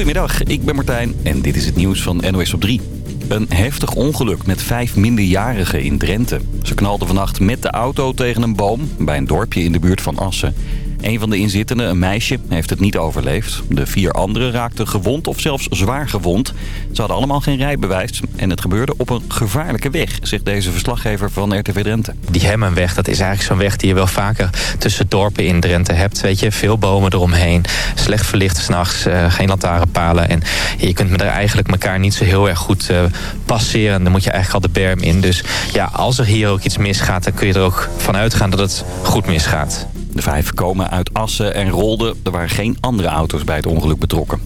Goedemiddag, ik ben Martijn en dit is het nieuws van NOS op 3. Een heftig ongeluk met vijf minderjarigen in Drenthe. Ze knalden vannacht met de auto tegen een boom bij een dorpje in de buurt van Assen. Een van de inzittenden, een meisje, heeft het niet overleefd. De vier anderen raakten gewond of zelfs zwaar gewond. Ze hadden allemaal geen rijbewijs en het gebeurde op een gevaarlijke weg, zegt deze verslaggever van RTV Drenthe. Die Hemmenweg, dat is eigenlijk zo'n weg die je wel vaker tussen dorpen in Drenthe hebt. Weet je, veel bomen eromheen, slecht verlicht s'nachts, uh, geen lantaarnpalen. En je kunt er eigenlijk elkaar niet zo heel erg goed uh, passeren. Dan moet je eigenlijk al de berm in. Dus ja, als er hier ook iets misgaat, dan kun je er ook van uitgaan dat het goed misgaat. De vijf komen uit Assen en Rolde. Er waren geen andere auto's bij het ongeluk betrokken.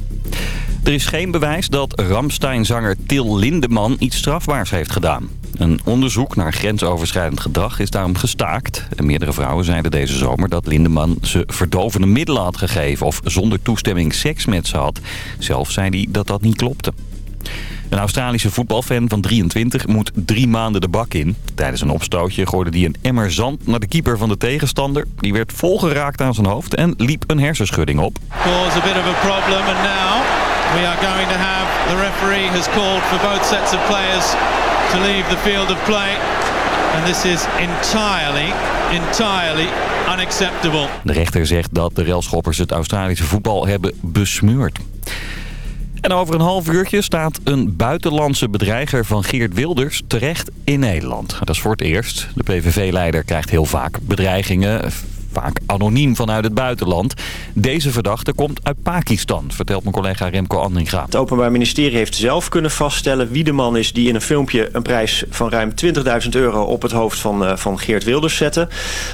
Er is geen bewijs dat Ramstein-zanger Til Lindeman iets strafbaars heeft gedaan. Een onderzoek naar grensoverschrijdend gedrag is daarom gestaakt. En meerdere vrouwen zeiden deze zomer dat Lindeman ze verdovende middelen had gegeven... of zonder toestemming seks met ze had. Zelf zei hij dat dat niet klopte. Een Australische voetbalfan van 23 moet drie maanden de bak in. Tijdens een opstootje gooide hij een emmer zand naar de keeper van de tegenstander. Die werd volgeraakt aan zijn hoofd en liep een hersenschudding op. Cause a bit of a problem and now we are going to have the referee has called for both sets of players to leave the field of play. And this is entirely, entirely unacceptable. De rechter zegt dat de relschoppers het Australische voetbal hebben besmeurd. En over een half uurtje staat een buitenlandse bedreiger van Geert Wilders terecht in Nederland. Dat is voor het eerst. De PVV-leider krijgt heel vaak bedreigingen vaak anoniem vanuit het buitenland. Deze verdachte komt uit Pakistan, vertelt mijn collega Remco Andringa. Het Openbaar Ministerie heeft zelf kunnen vaststellen wie de man is... die in een filmpje een prijs van ruim 20.000 euro op het hoofd van, uh, van Geert Wilders zette.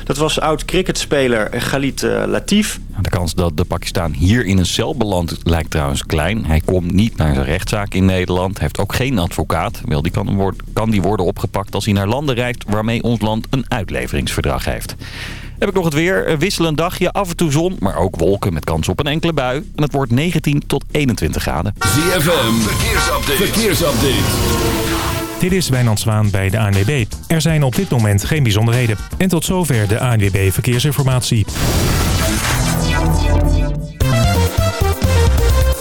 Dat was oud-cricketspeler Galit uh, Latif. De kans dat de Pakistan hier in een cel belandt lijkt trouwens klein. Hij komt niet naar zijn rechtszaak in Nederland. heeft ook geen advocaat. Wel, die kan, kan die worden opgepakt als hij naar landen reist... waarmee ons land een uitleveringsverdrag heeft. Heb ik nog het weer. Een wisselend dagje, af en toe zon, maar ook wolken met kans op een enkele bui. En het wordt 19 tot 21 graden. ZFM, verkeersupdate. verkeersupdate. Dit is Wijnand Zwaan bij de ANWB. Er zijn op dit moment geen bijzonderheden. En tot zover de ANWB Verkeersinformatie.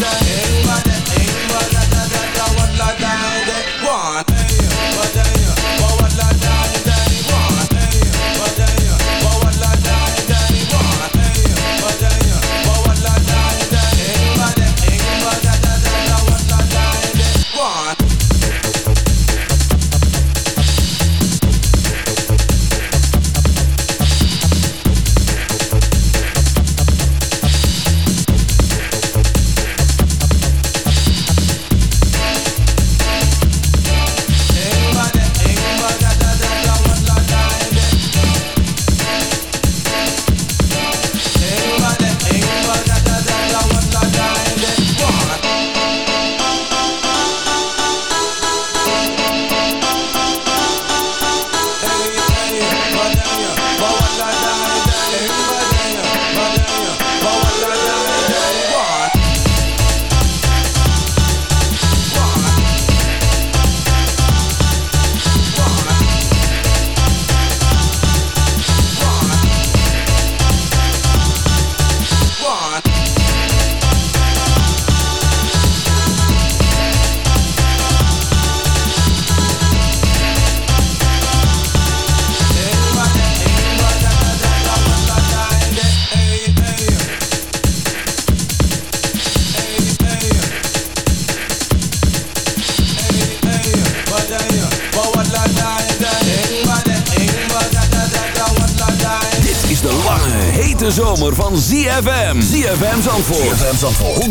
Die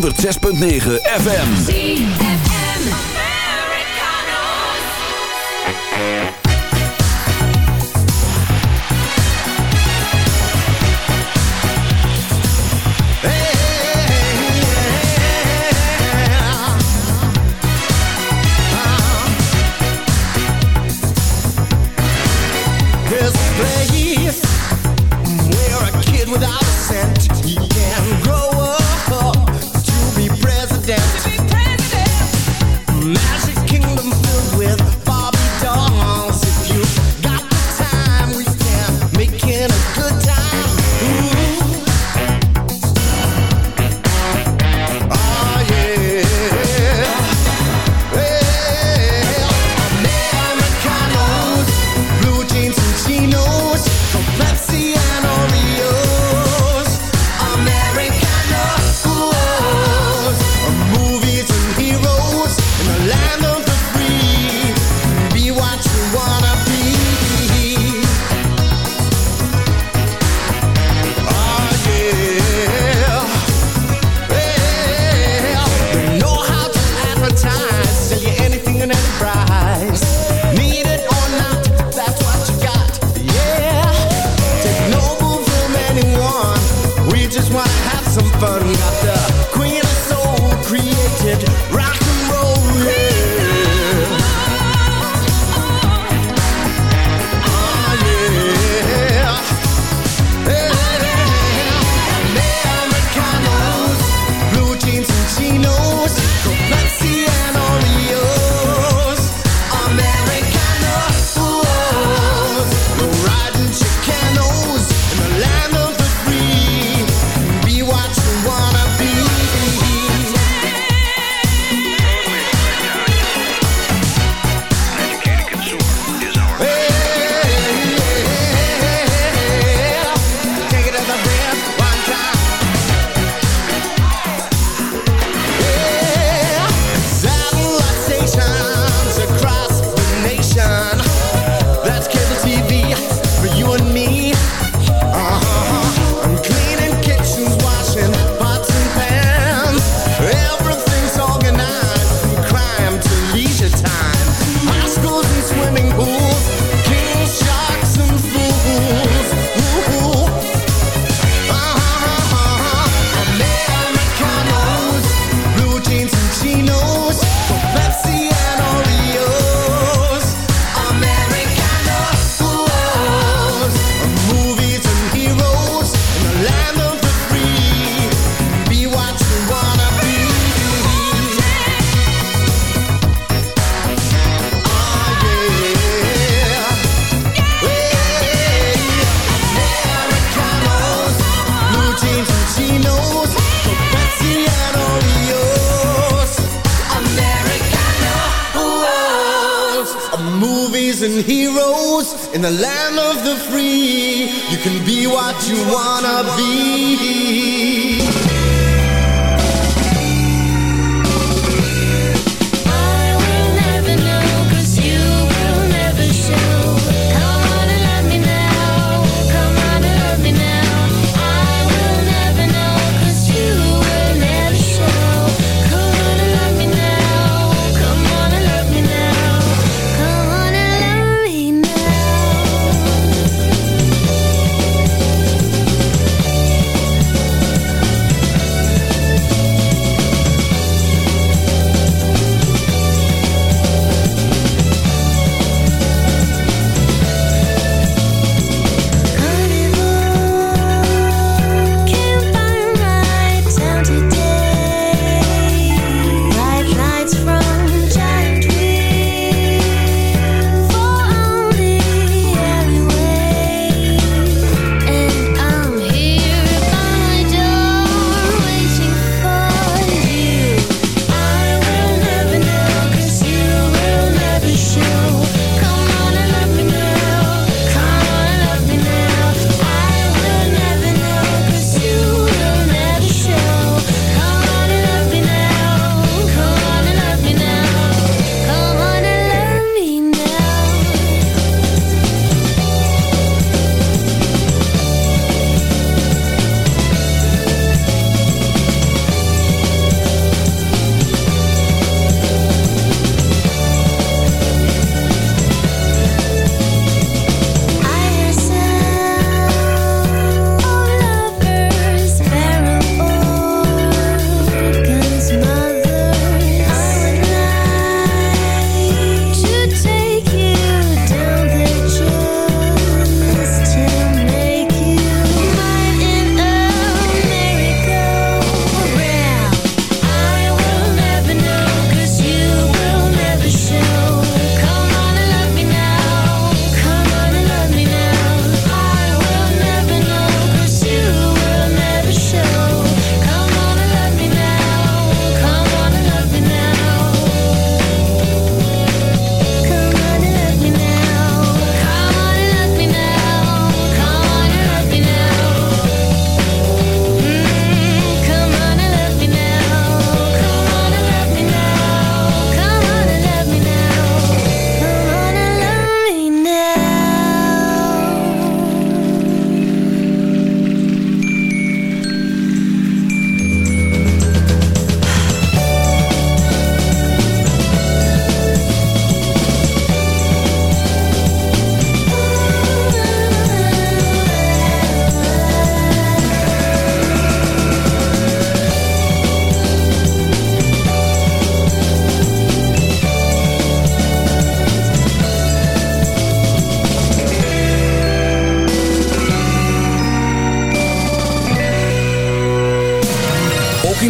106.9 FM.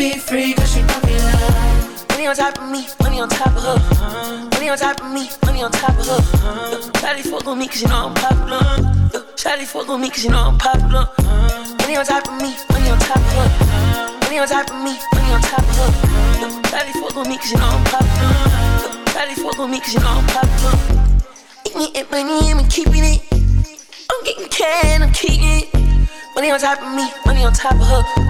Be free cause she popular. Money on top of me, money on top of her. Money on top of me, money on top of her. Daddy fuck with me cause you know I'm popular. Daddy fuck with me cause you know I'm popular. Money on top of me, money on top of her. Money on top of me, money on top of her. Daddy fuck with me cause you know I'm popular. Daddy fuck with me cause you know I'm popular. Eat me and money I'm keeping it. I'm getting can, I'm keeping it. Money on top of me, money on top of her.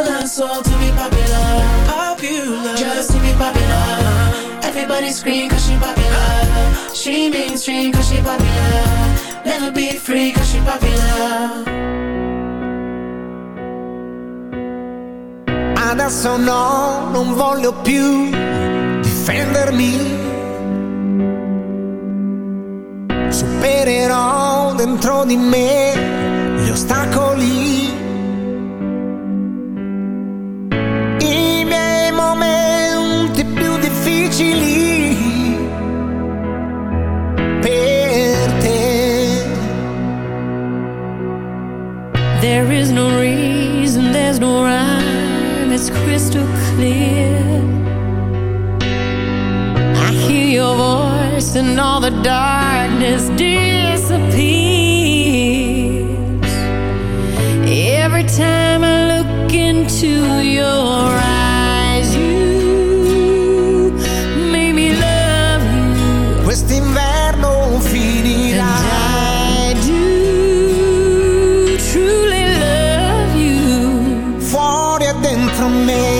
Her soul to be popular. Popular, just to be popular. Everybody scream cause she popular. She mainstream cause she popular. Never be free cause she popular. Adesso no, non voglio più difendermi. Supererò dentro di me gli ostacoli. Difficili. Per te. There is no reason, there's no rhyme, it's crystal clear. I hear your voice and all the darkness disappears. Every time I look into your dentro me.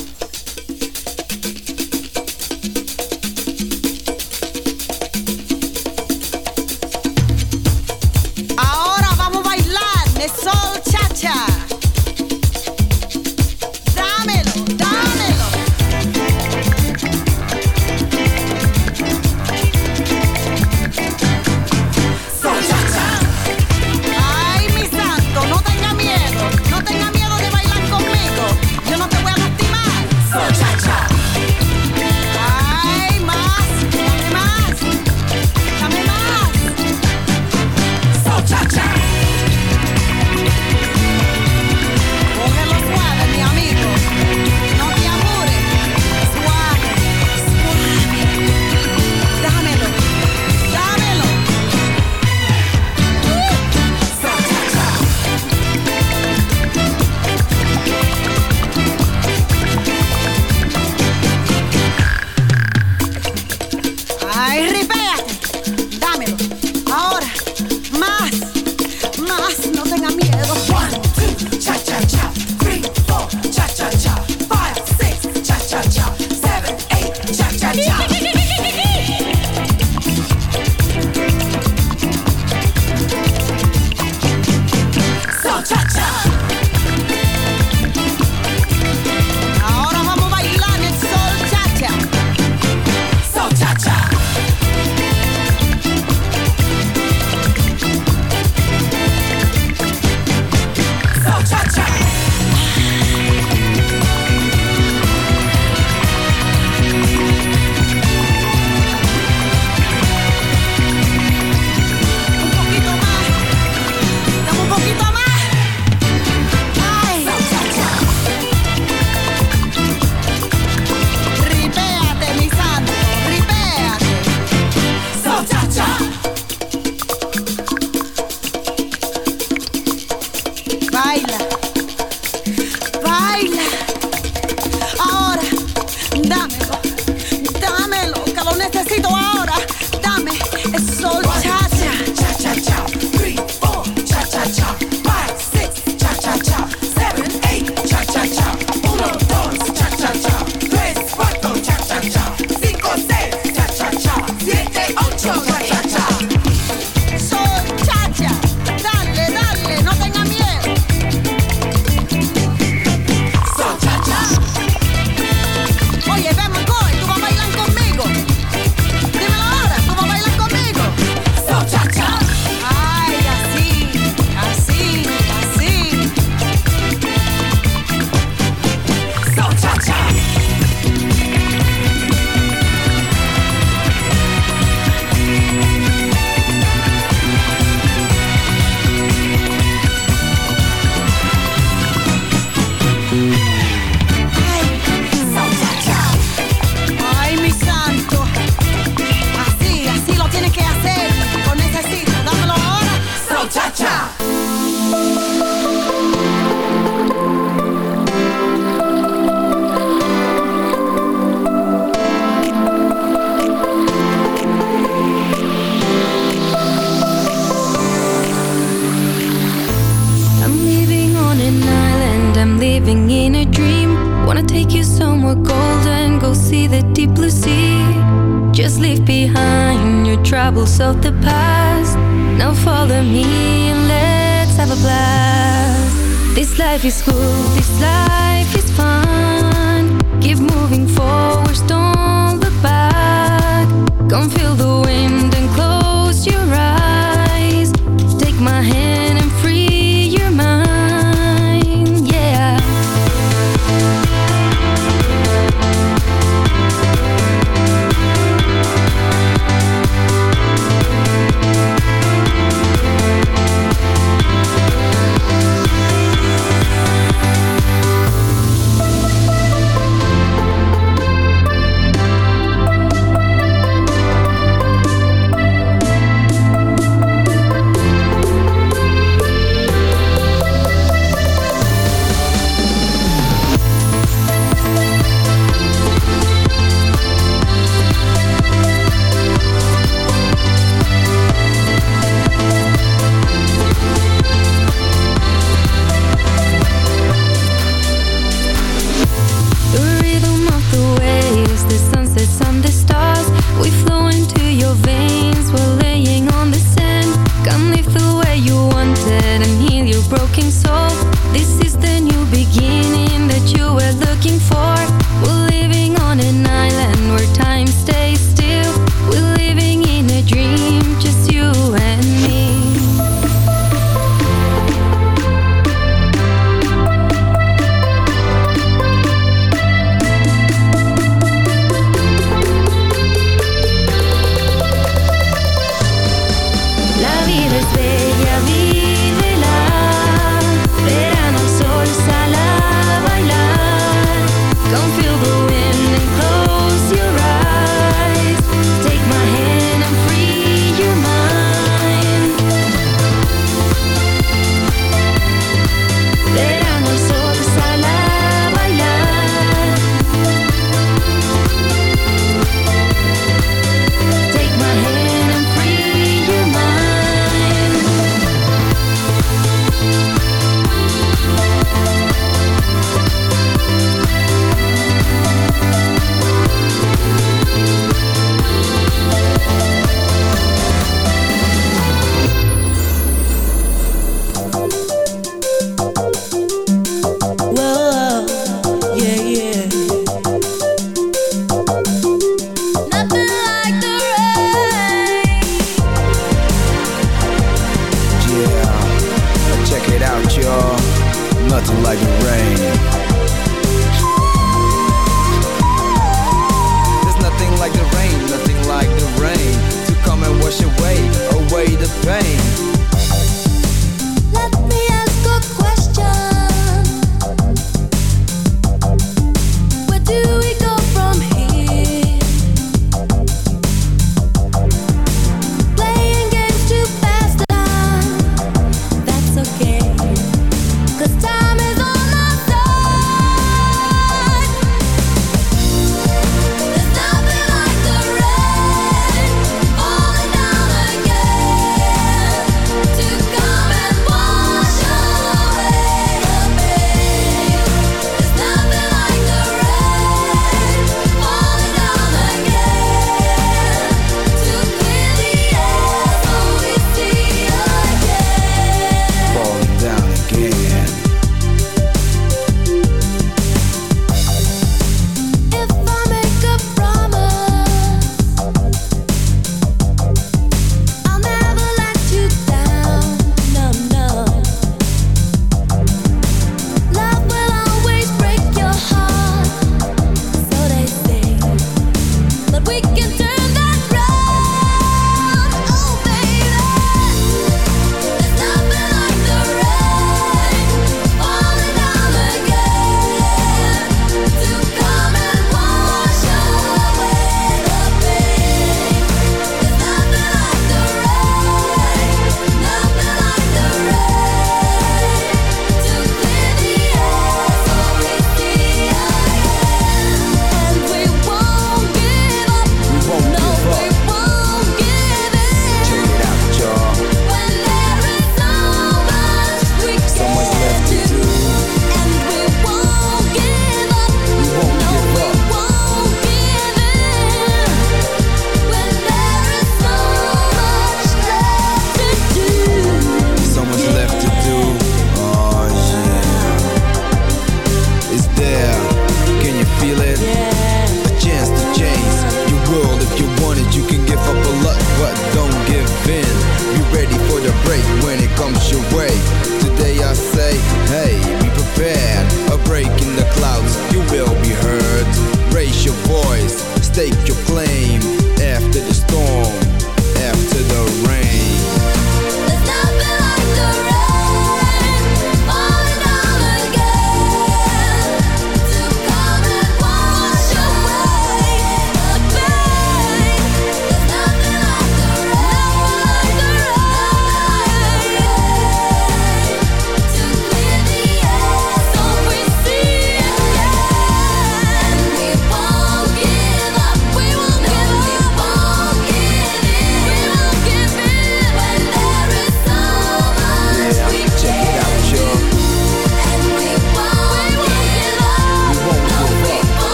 Baila.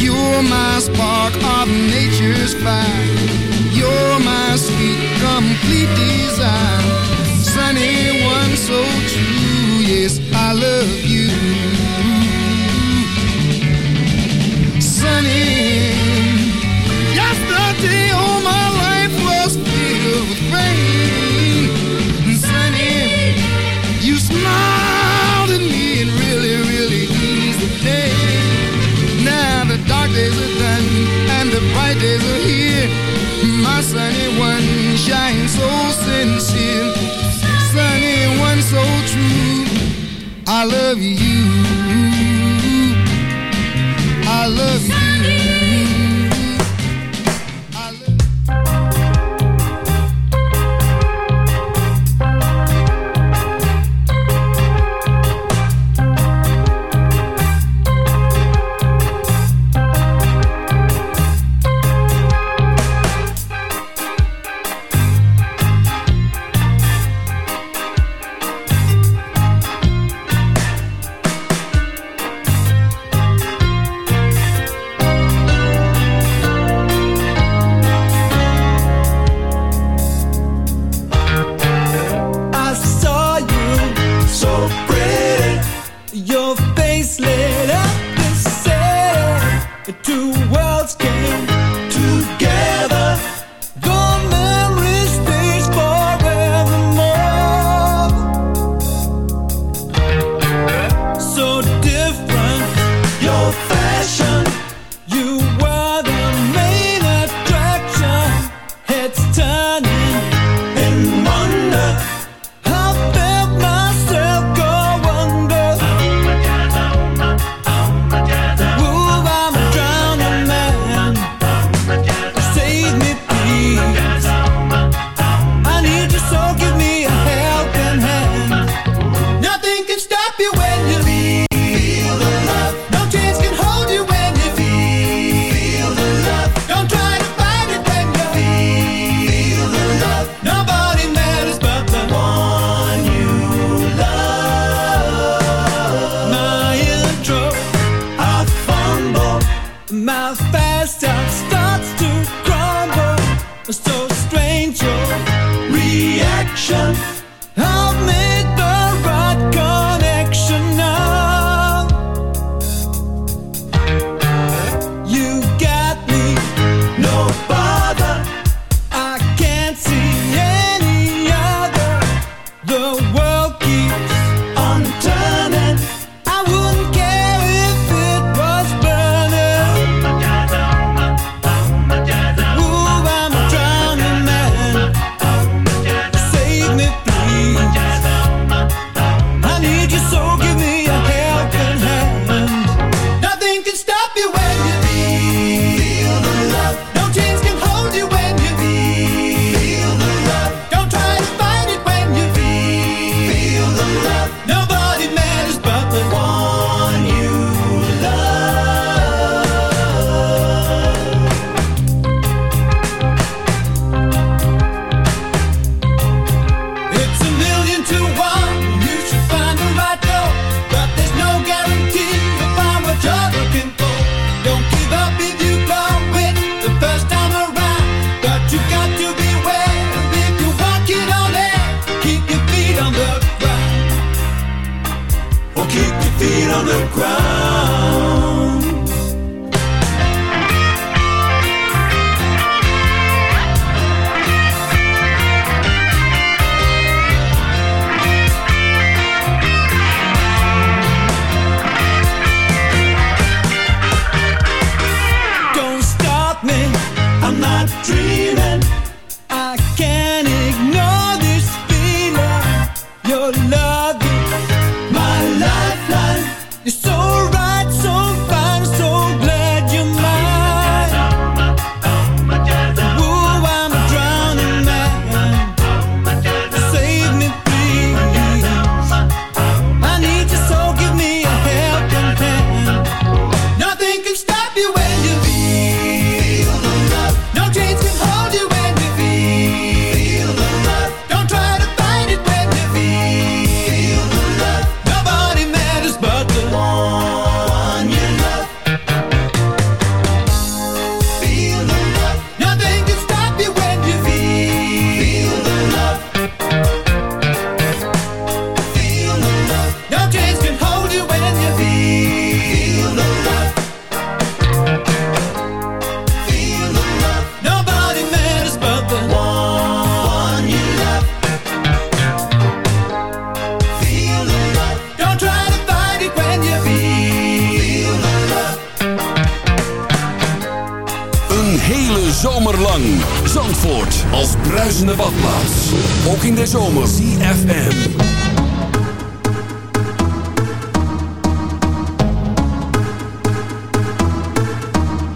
You're my spark of nature's fire.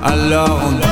Alors on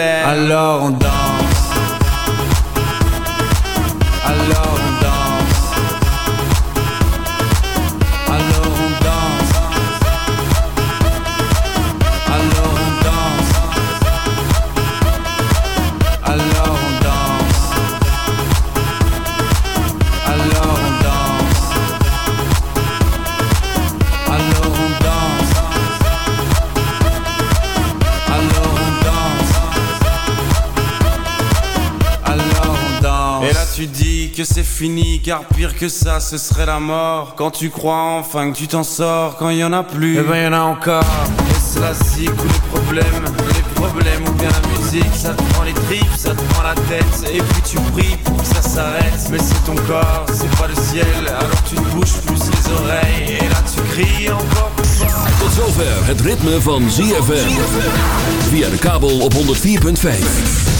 Alors on danse fini car pire que ça ce serait la mort. Quand tu crois enfin que tu t'en sors quand il y en a plus. Eh ben y en a encore. Et cela si tous les problèmes Les problèmes ou bien la musique Ça te prend les tripes, ça te prend la tête. Et puis tu pries pour que ça s'arrête. Mais c'est ton corps, c'est pas le ciel. Alors tu te bouges plus les oreilles. Et là tu cries encore Tot zover het ritme van ZFM. Via de kabel op 104.5.